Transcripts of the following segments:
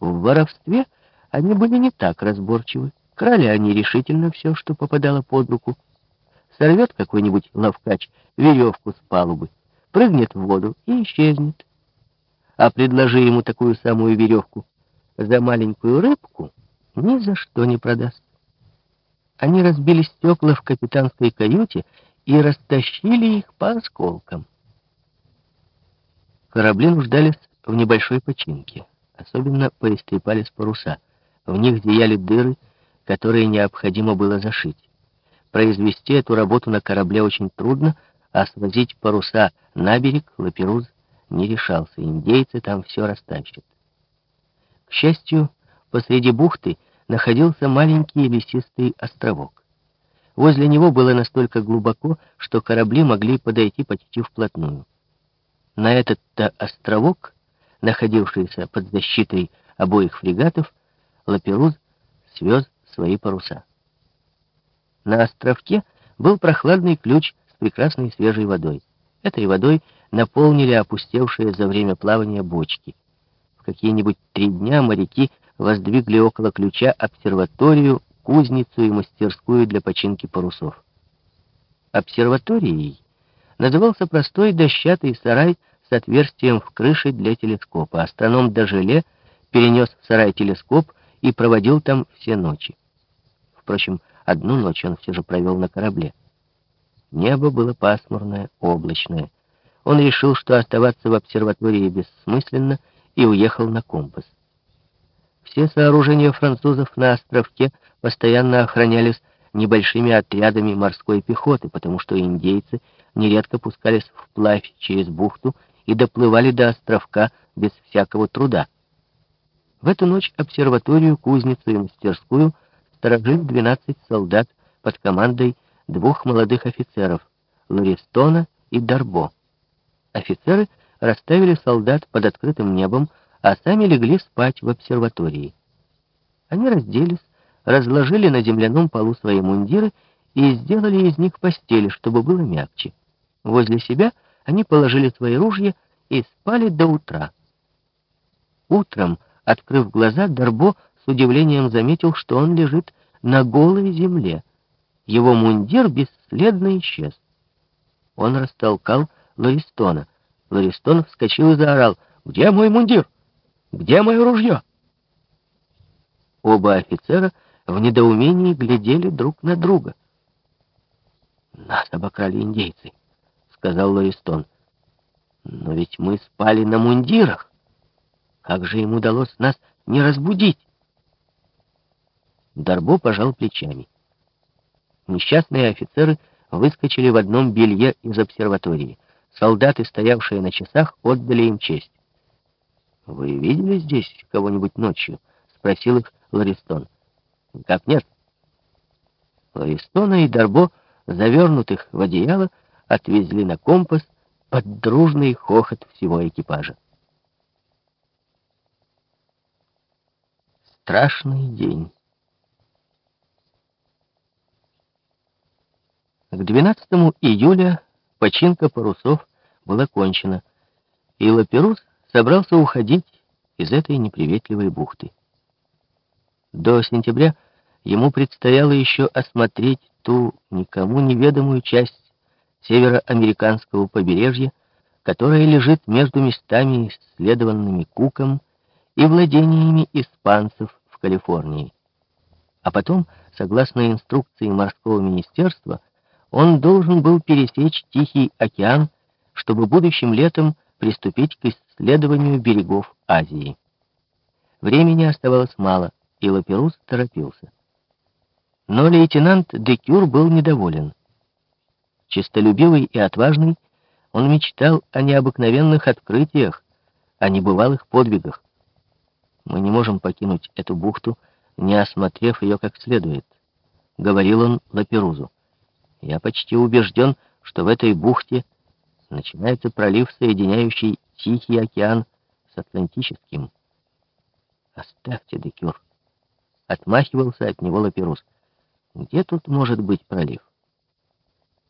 В воровстве они были не так разборчивы. Крали они решительно все, что попадало под руку. Сорвет какой-нибудь ловкач веревку с палубы, прыгнет в воду и исчезнет. А предложи ему такую самую веревку за маленькую рыбку, ни за что не продаст. Они разбили стекла в капитанской каюте и растащили их по осколкам. Корабли нуждались в небольшой починке. Особенно поистрепались паруса. В них зияли дыры, которые необходимо было зашить. Произвести эту работу на корабле очень трудно, а свозить паруса на берег Лаперуз не решался. Индейцы там все растащат. К счастью, посреди бухты находился маленький лесистый островок. Возле него было настолько глубоко, что корабли могли подойти почти вплотную. На этот-то островок, находившийся под защитой обоих фрегатов, Лаперуз свез свои паруса. На островке был прохладный ключ с прекрасной свежей водой. Этой водой наполнили опустевшие за время плавания бочки. В какие-нибудь три дня моряки воздвигли около ключа обсерваторию, кузницу и мастерскую для починки парусов. Обсерваторией назывался простой дощатый сарай с отверстием в крыше для телескопа. Астроном Дажеле перенес в сарай телескоп и проводил там все ночи. Впрочем, одну ночь он все же провел на корабле. Небо было пасмурное, облачное. Он решил, что оставаться в обсерватории бессмысленно, и уехал на компас. Все сооружения французов на островке постоянно охранялись небольшими отрядами морской пехоты, потому что индейцы нередко пускались вплавь через бухту и доплывали до островка без всякого труда. В эту ночь обсерваторию, кузницу и мастерскую сторожили 12 солдат под командой двух молодых офицеров — Лористона и Дарбо. Офицеры расставили солдат под открытым небом, а сами легли спать в обсерватории. Они разделись, разложили на земляном полу свои мундиры и сделали из них постели, чтобы было мягче. Возле себя они положили свои ружья и спали до утра. Утром, открыв глаза, Дарбо с удивлением заметил, что он лежит на голой земле. Его мундир бесследно исчез. Он растолкал Лористона. Лористон вскочил и заорал. «Где мой мундир? Где мое ружье?» Оба офицера в недоумении глядели друг на друга. «Нас обокрали индейцы», — сказал Лористон. «Но ведь мы спали на мундирах. Как же им удалось нас не разбудить?» Дарбо пожал плечами. Несчастные офицеры выскочили в одном белье из обсерватории. Солдаты, стоявшие на часах, отдали им честь. «Вы видели здесь кого-нибудь ночью?» — спросил их Ларистон. «Как нет?» Ларистона и Дарбо, завернутых в одеяло, отвезли на компас под дружный хохот всего экипажа. Страшный день. К 12 июля починка парусов была кончена, и Лаперус собрался уходить из этой неприветливой бухты. До сентября ему предстояло еще осмотреть ту никому неведомую часть североамериканского побережья, которая лежит между местами, исследованными Куком, и владениями испанцев в Калифорнии. А потом, согласно инструкции морского министерства, он должен был пересечь Тихий океан, чтобы будущим летом приступить к исследованию берегов Азии. Времени оставалось мало, и Лаперус торопился. Но лейтенант Декюр был недоволен. Чистолюбивый и отважный, он мечтал о необыкновенных открытиях, о небывалых подвигах. Мы не можем покинуть эту бухту, не осмотрев ее как следует, — говорил он Лаперузу. Я почти убежден, что в этой бухте начинается пролив, соединяющий Тихий океан с Атлантическим. Оставьте, Декюр. Отмахивался от него Лаперус. Где тут может быть пролив?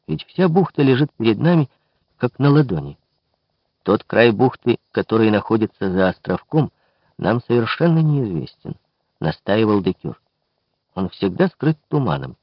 Ведь вся бухта лежит перед нами, как на ладони. Тот край бухты, который находится за островком, нам совершенно неизвестен», — настаивал Декюр. «Он всегда скрыт туманом.